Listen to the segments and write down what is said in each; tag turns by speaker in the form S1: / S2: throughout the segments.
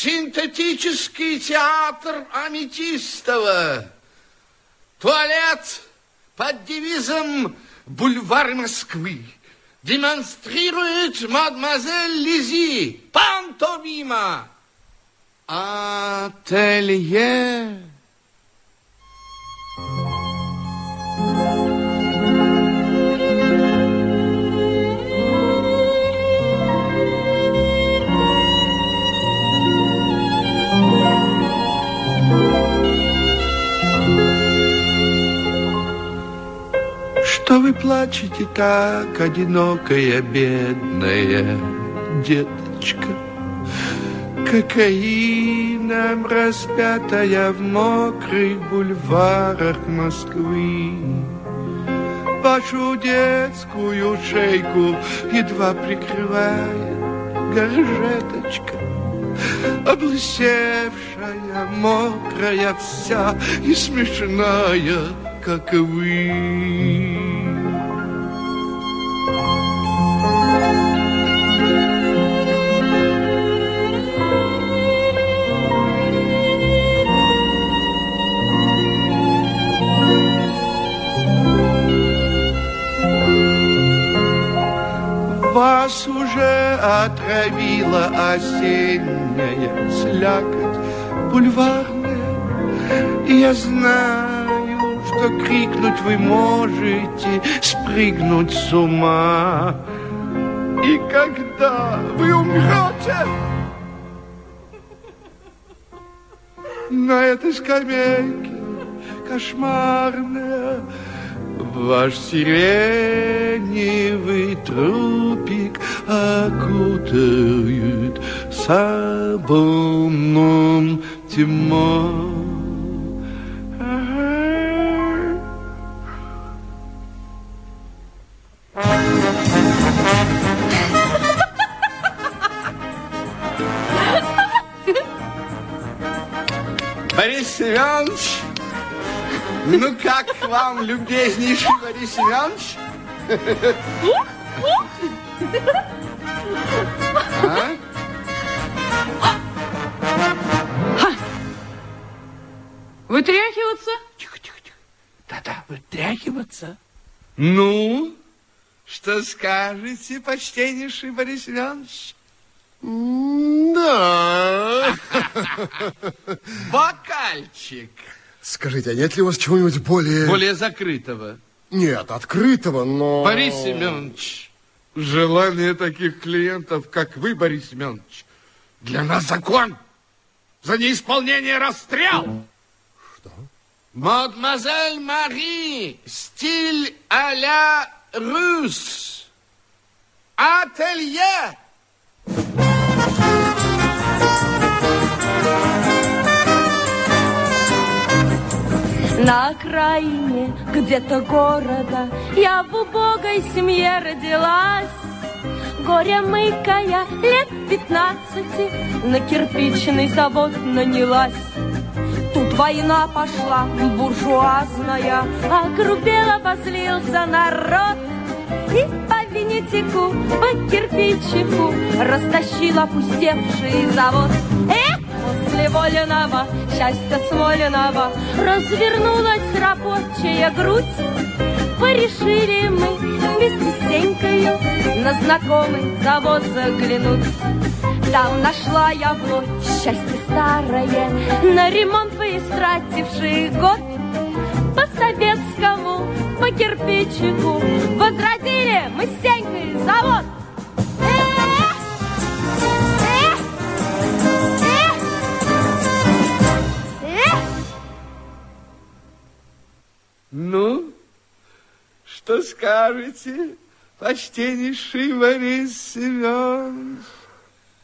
S1: Синтетический театр Аметистова. Туалет под девизом «Бульвар Москвы» демонстрирует мадемуазель Лизи. Пантомима. Ателье.
S2: Что вы плачете так, одинокая, бедная деточка? Кокаином распятая в мокрых бульварах Москвы. Вашу детскую шейку едва прикрывает горжеточка, Облысевшая, мокрая вся и смешная, как вы. Вас уже отравила осенняя слякоть бульварная, я знаю, что крикнуть вы можете, спрыгнуть с ума. И когда вы умрете, на этой скамейке кошмарная, Ваш сиреневый трупик окутает сабоном тьма.
S1: Борис Семенович, ну как вам, любезнейший Борис Семенович? А?
S3: Вытряхиваться?
S2: Тихо, тихо, тихо. Да-да, вытряхиваться.
S1: Ну, что скажете, почтеннейший Борис Семенович?
S4: Да.
S1: Бокальчик.
S4: Скажите, а нет ли у вас чего-нибудь более...
S1: Более закрытого.
S4: Нет, открытого, но...
S1: Борис Семенович, желание таких клиентов, как вы, Борис Семенович, для нас закон. За неисполнение расстрел.
S4: Что?
S1: Мадемуазель Мари, стиль а-ля рус. Ателье.
S5: На окраине где-то города. Я в убогой семье родилась Горе мыкая лет пятнадцати. На кирпичный завод нанялась. Тут война пошла буржуазная Огрубело возлился народ. И по винтику, по кирпичику Растащил опустевший завод. Эх! После воленного, счастья своленного. Развернулась рабочая грудь Порешили мы вместе с Сенькою На знакомый завод заглянуть. Там нашла я вновь счастье старое На ремонт поистративший год. По советскому, по кирпичику Возродили мы с Сенькой завод
S1: что скажете, почтеннейший Борис Семенович?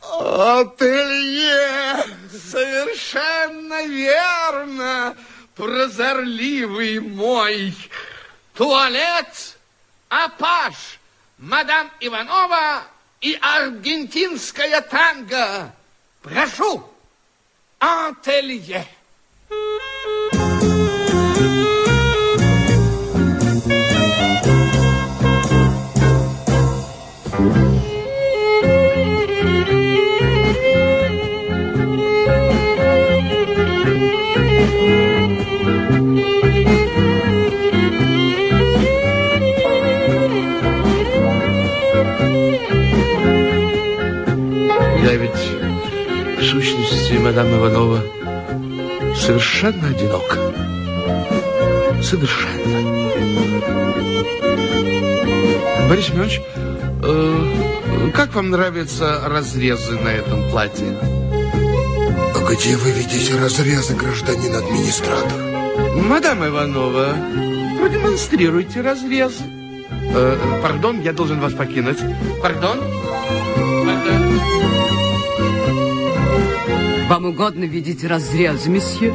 S1: Ателье! Совершенно верно, прозорливый мой. Туалет, апаш, мадам Иванова и аргентинская танго. Прошу, ателье.
S2: Я ведь в сущности, мадам Иванова, совершенно одинок. Совершенно. Борис Семенович э, как вам нравятся разрезы на этом платье?
S4: А где вы видите разрезы, гражданин администратор?
S2: Мадам Иванова, продемонстрируйте разрезы. Э, пардон, я должен вас покинуть. Пардон? Пардон?
S3: Вам угодно видеть разрез, месье?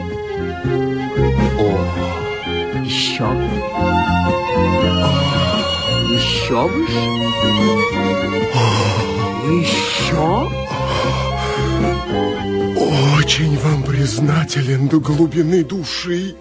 S2: О,
S3: Еще? Еще выше? Еще?
S4: Очень вам признателен до глубины души.